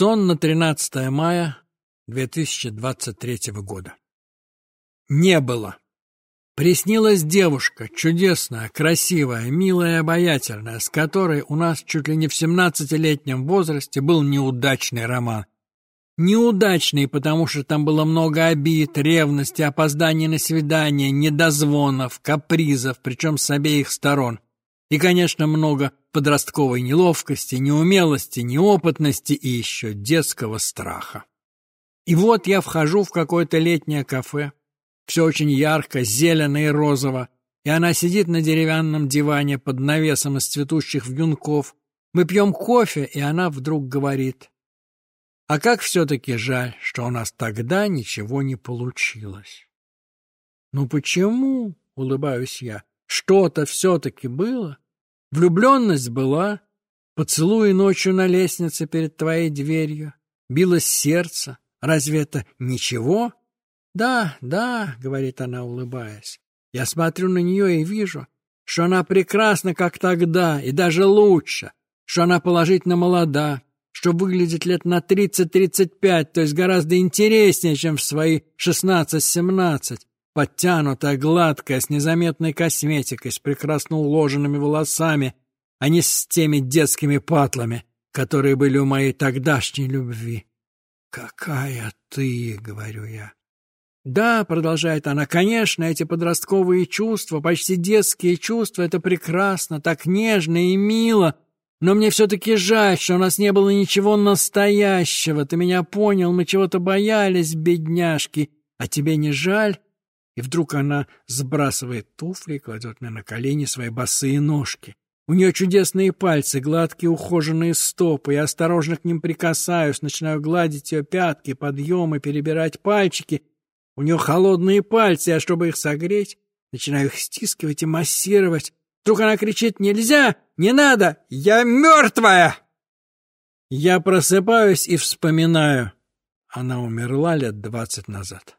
Сон на 13 мая 2023 года. Не было. Приснилась девушка, чудесная, красивая, милая и обаятельная, с которой у нас чуть ли не в 17-летнем возрасте был неудачный роман. Неудачный, потому что там было много обид, ревности, опозданий на свидание, недозвонов, капризов, причем с обеих сторон. И, конечно, много подростковой неловкости, неумелости, неопытности и еще детского страха. И вот я вхожу в какое-то летнее кафе. Все очень ярко, зелено и розово. И она сидит на деревянном диване под навесом из цветущих вьюнков. Мы пьем кофе, и она вдруг говорит. А как все-таки жаль, что у нас тогда ничего не получилось. Ну почему, улыбаюсь я, что-то все-таки было? Влюбленность была, поцелуи ночью на лестнице перед твоей дверью, билось сердце. Разве это ничего? Да, да, говорит она, улыбаясь. Я смотрю на нее и вижу, что она прекрасна, как тогда, и даже лучше, что она положительно молода, что выглядит лет на 30-35, то есть гораздо интереснее, чем в свои 16-17, подтянутая, гладкая, с незаметной косметикой, с прекрасно уложенными волосами, а не с теми детскими патлами, которые были у моей тогдашней любви. «Какая ты!» — говорю я. «Да», — продолжает она, — «конечно, эти подростковые чувства, почти детские чувства, это прекрасно, так нежно и мило, но мне все-таки жаль, что у нас не было ничего настоящего. Ты меня понял, мы чего-то боялись, бедняжки, а тебе не жаль?» И вдруг она сбрасывает туфли и кладет мне на колени свои босые ножки. У нее чудесные пальцы, гладкие ухоженные стопы. Я осторожно к ним прикасаюсь, начинаю гладить ее пятки, подъемы, перебирать пальчики. У нее холодные пальцы, а чтобы их согреть, начинаю их стискивать и массировать. Вдруг она кричит «Нельзя! Не надо! Я мертвая!» Я просыпаюсь и вспоминаю. Она умерла лет двадцать назад.